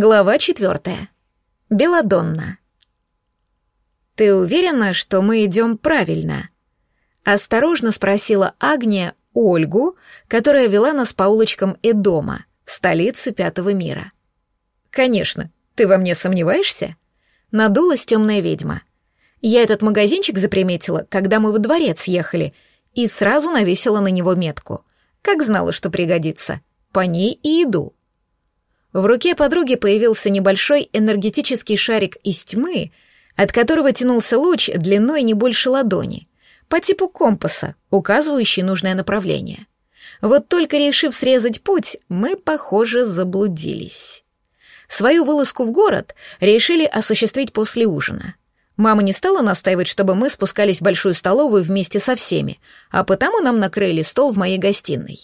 Глава четвертая. Беладонна. «Ты уверена, что мы идем правильно?» Осторожно спросила Агния Ольгу, которая вела нас по улочкам Эдома, столицы Пятого мира. «Конечно. Ты во мне сомневаешься?» Надулась темная ведьма. Я этот магазинчик заприметила, когда мы во дворец ехали, и сразу навесила на него метку. Как знала, что пригодится. По ней и иду. В руке подруги появился небольшой энергетический шарик из тьмы, от которого тянулся луч длиной не больше ладони, по типу компаса, указывающий нужное направление. Вот только решив срезать путь, мы, похоже, заблудились. Свою вылазку в город решили осуществить после ужина. Мама не стала настаивать, чтобы мы спускались в большую столовую вместе со всеми, а потому нам накрыли стол в моей гостиной.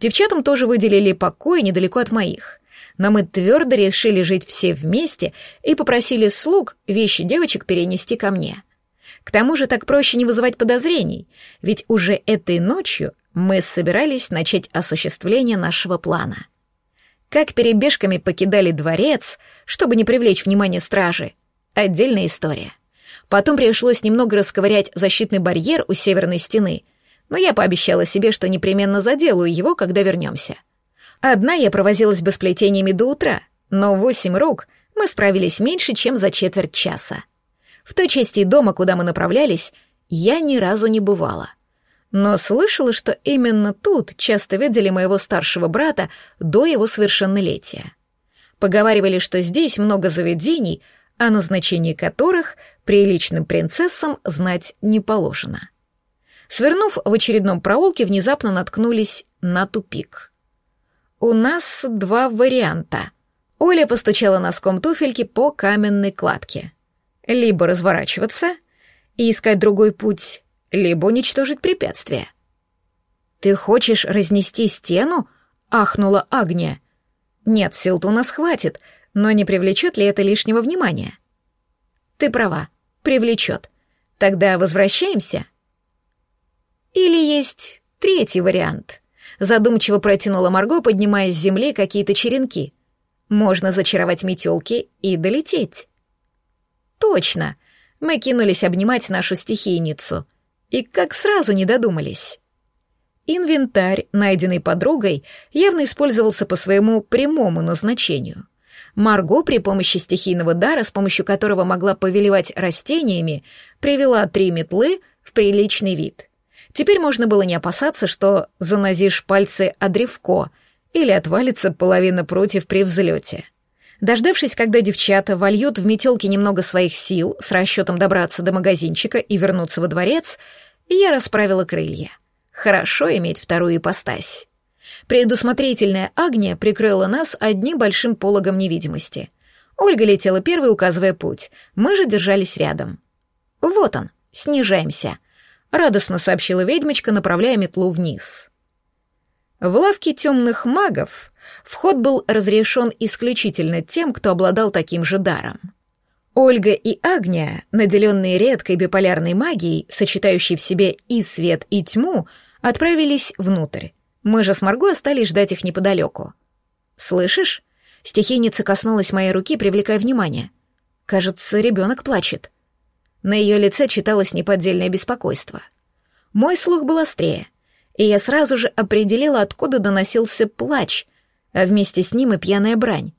Девчатам тоже выделили покой недалеко от моих но мы твердо решили жить все вместе и попросили слуг вещи девочек перенести ко мне. К тому же так проще не вызывать подозрений, ведь уже этой ночью мы собирались начать осуществление нашего плана. Как перебежками покидали дворец, чтобы не привлечь внимание стражи, отдельная история. Потом пришлось немного расковырять защитный барьер у северной стены, но я пообещала себе, что непременно заделаю его, когда вернемся. Одна я провозилась бы с плетениями до утра, но восемь рук мы справились меньше, чем за четверть часа. В той части дома, куда мы направлялись, я ни разу не бывала. Но слышала, что именно тут часто видели моего старшего брата до его совершеннолетия. Поговаривали, что здесь много заведений, о назначении которых приличным принцессам знать не положено. Свернув в очередном проулке, внезапно наткнулись на тупик — «У нас два варианта». Оля постучала носком туфельки по каменной кладке. Либо разворачиваться и искать другой путь, либо уничтожить препятствие. «Ты хочешь разнести стену?» — ахнула Агния. «Нет, сил-то у нас хватит, но не привлечет ли это лишнего внимания?» «Ты права, привлечет. Тогда возвращаемся?» «Или есть третий вариант?» Задумчиво протянула Марго, поднимая с земли какие-то черенки. Можно зачаровать метелки и долететь. Точно. Мы кинулись обнимать нашу стихийницу. И как сразу не додумались. Инвентарь, найденный подругой, явно использовался по своему прямому назначению. Марго при помощи стихийного дара, с помощью которого могла повелевать растениями, привела три метлы в приличный вид — Теперь можно было не опасаться, что занозишь пальцы о древко или отвалится половина против при взлете. Дождавшись, когда девчата вольют в метелке немного своих сил с расчетом добраться до магазинчика и вернуться во дворец, я расправила крылья. Хорошо иметь вторую ипостась. Предусмотрительная Агния прикрыла нас одним большим пологом невидимости. Ольга летела первой, указывая путь. Мы же держались рядом. Вот он, снижаемся радостно сообщила ведьмочка, направляя метлу вниз. В лавке темных магов вход был разрешен исключительно тем, кто обладал таким же даром. Ольга и Агния, наделенные редкой биполярной магией, сочетающей в себе и свет, и тьму, отправились внутрь. Мы же с Марго остались ждать их неподалеку. «Слышишь?» Стихийница коснулась моей руки, привлекая внимание. «Кажется, ребенок плачет». На ее лице читалось неподдельное беспокойство. Мой слух был острее, и я сразу же определила, откуда доносился плач, а вместе с ним и пьяная брань.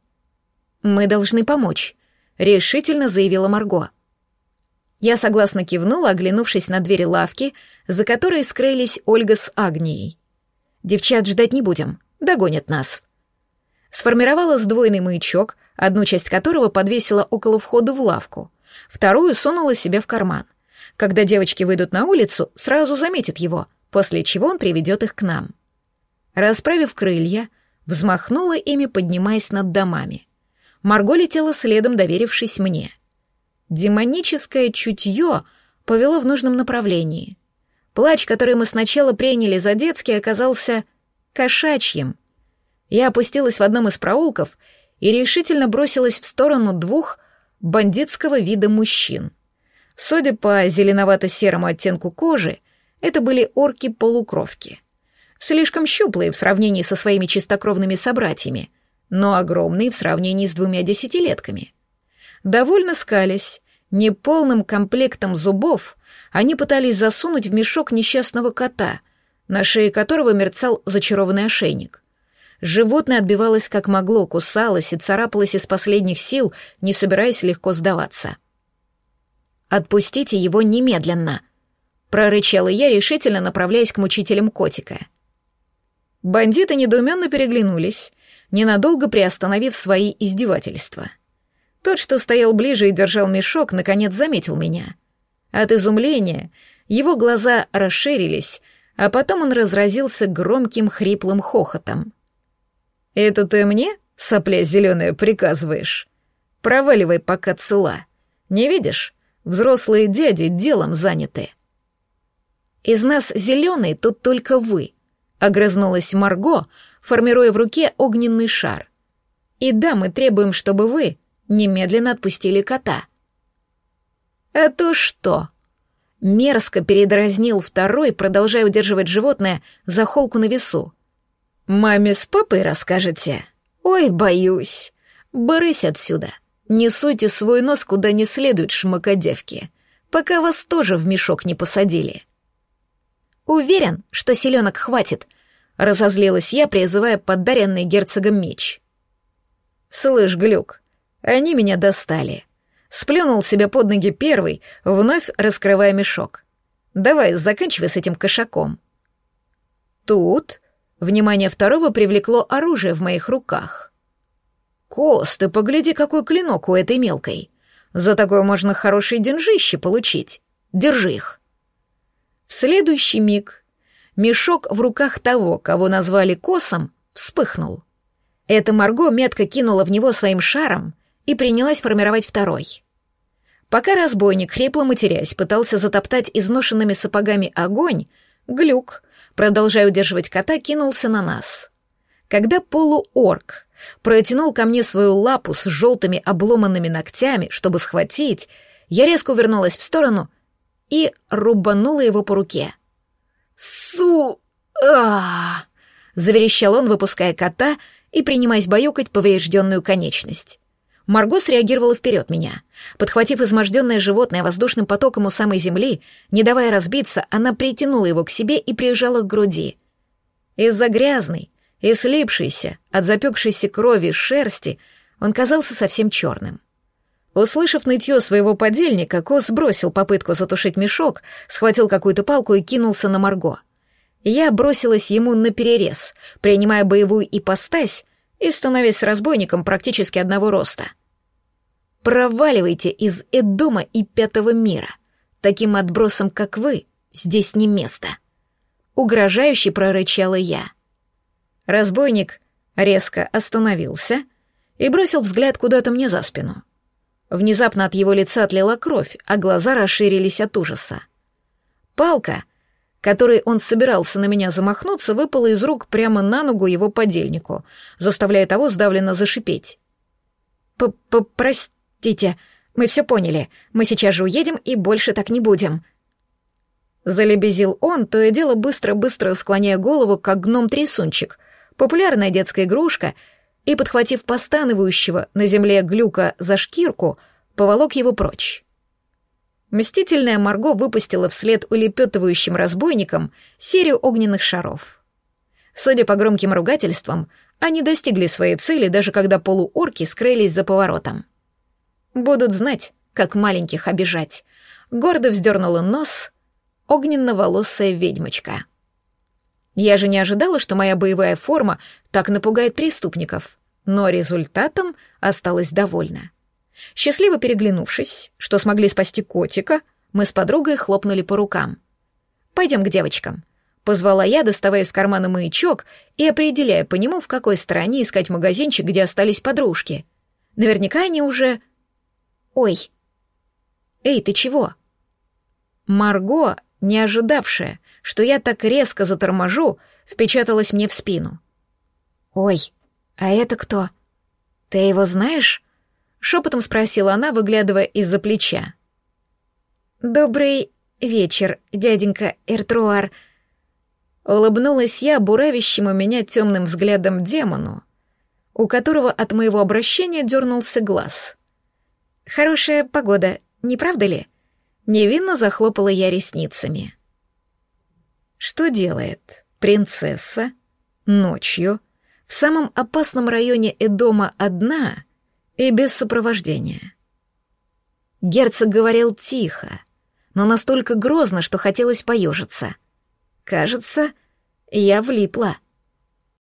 «Мы должны помочь», — решительно заявила Марго. Я согласно кивнула, оглянувшись на двери лавки, за которой скрылись Ольга с Агнией. «Девчат ждать не будем, догонят нас». Сформировала сдвоенный маячок, одну часть которого подвесила около входа в лавку — вторую сунула себе в карман. Когда девочки выйдут на улицу, сразу заметит его, после чего он приведет их к нам. Расправив крылья, взмахнула ими, поднимаясь над домами. Марго летела следом, доверившись мне. Демоническое чутье повело в нужном направлении. Плач, который мы сначала приняли за детский, оказался кошачьим. Я опустилась в одном из проулков и решительно бросилась в сторону двух бандитского вида мужчин. Судя по зеленовато-серому оттенку кожи, это были орки-полукровки. Слишком щуплые в сравнении со своими чистокровными собратьями, но огромные в сравнении с двумя десятилетками. Довольно скались, неполным комплектом зубов они пытались засунуть в мешок несчастного кота, на шее которого мерцал зачарованный ошейник. Животное отбивалось как могло, кусалось и царапалось из последних сил, не собираясь легко сдаваться. «Отпустите его немедленно!» — прорычала я, решительно направляясь к мучителям котика. Бандиты недоуменно переглянулись, ненадолго приостановив свои издевательства. Тот, что стоял ближе и держал мешок, наконец заметил меня. От изумления его глаза расширились, а потом он разразился громким хриплым хохотом. «Это ты мне, сопля зеленая, приказываешь? Проваливай, пока цела. Не видишь? Взрослые дяди делом заняты». «Из нас зеленый тут только вы», — огрызнулась Марго, формируя в руке огненный шар. «И да, мы требуем, чтобы вы немедленно отпустили кота». «А то что?» Мерзко передразнил второй, продолжая удерживать животное за холку на весу. «Маме с папой расскажете?» «Ой, боюсь. Брысь отсюда. Не суйте свой нос куда не следует, шмакодевки, пока вас тоже в мешок не посадили». «Уверен, что селенок хватит», — разозлилась я, призывая подаренный герцогом меч. «Слышь, Глюк, они меня достали». Сплюнул себе под ноги первый, вновь раскрывая мешок. «Давай, заканчивай с этим кошаком». Тут Внимание второго привлекло оружие в моих руках. «Кос, ты погляди, какой клинок у этой мелкой. За такое можно хорошие деньжище получить. Держи их». В следующий миг мешок в руках того, кого назвали Косом, вспыхнул. Эта Марго метко кинула в него своим шаром и принялась формировать второй. Пока разбойник, хрипло матерясь, пытался затоптать изношенными сапогами огонь, Глюк продолжая удерживать кота, кинулся на нас. Когда полуорк протянул ко мне свою лапу с желтыми обломанными ногтями, чтобы схватить, я резко увернулась в сторону и рубанула его по руке. «Су... а заверещал он, выпуская кота и принимаясь баюкать поврежденную конечность. Марго среагировала вперед меня. Подхватив изможденное животное воздушным потоком у самой земли, не давая разбиться, она притянула его к себе и прижала к груди. Из-за грязной и слипшейся от запекшейся крови шерсти он казался совсем черным. Услышав нытье своего подельника, Кос сбросил попытку затушить мешок, схватил какую-то палку и кинулся на Марго. Я бросилась ему на перерез, принимая боевую ипостась и становясь разбойником практически одного роста. Проваливайте из Эдома и Пятого мира. Таким отбросом, как вы, здесь не место. Угрожающе прорычала я. Разбойник резко остановился и бросил взгляд куда-то мне за спину. Внезапно от его лица отлила кровь, а глаза расширились от ужаса. Палка — которой он собирался на меня замахнуться, выпала из рук прямо на ногу его подельнику, заставляя того сдавленно зашипеть. «П-п-простите, мы все поняли. Мы сейчас же уедем и больше так не будем». Залебезил он, то и дело быстро-быстро склоняя голову, как гном-трясунчик, популярная детская игрушка, и, подхватив постанывающего на земле глюка за шкирку, поволок его прочь. Мстительная Марго выпустила вслед улепетывающим разбойникам серию огненных шаров. Судя по громким ругательствам, они достигли своей цели, даже когда полуорки скрылись за поворотом. Будут знать, как маленьких обижать. Гордо вздернула нос огненно-волосая ведьмочка. Я же не ожидала, что моя боевая форма так напугает преступников, но результатом осталась довольна. Счастливо переглянувшись, что смогли спасти котика, мы с подругой хлопнули по рукам. «Пойдем к девочкам», — позвала я, доставая из кармана маячок и определяя по нему, в какой стороне искать магазинчик, где остались подружки. Наверняка они уже... Ой. Эй, ты чего? Марго, не ожидавшая, что я так резко заторможу, впечаталась мне в спину. Ой, а это кто? Ты его знаешь? Шепотом спросила она, выглядывая из-за плеча. «Добрый вечер, дяденька Эртруар», Улыбнулась я буравящему меня темным взглядом демону. у которого от моего обращения дернулся глаз. «Хорошая погода, не правда ли?» Невинно захлопала я ресницами. Что делает принцесса ночью в самом опасном районе Эдома одна и без сопровождения? Герцог говорил тихо, но настолько грозно, что хотелось поежиться. Кажется, я влипла.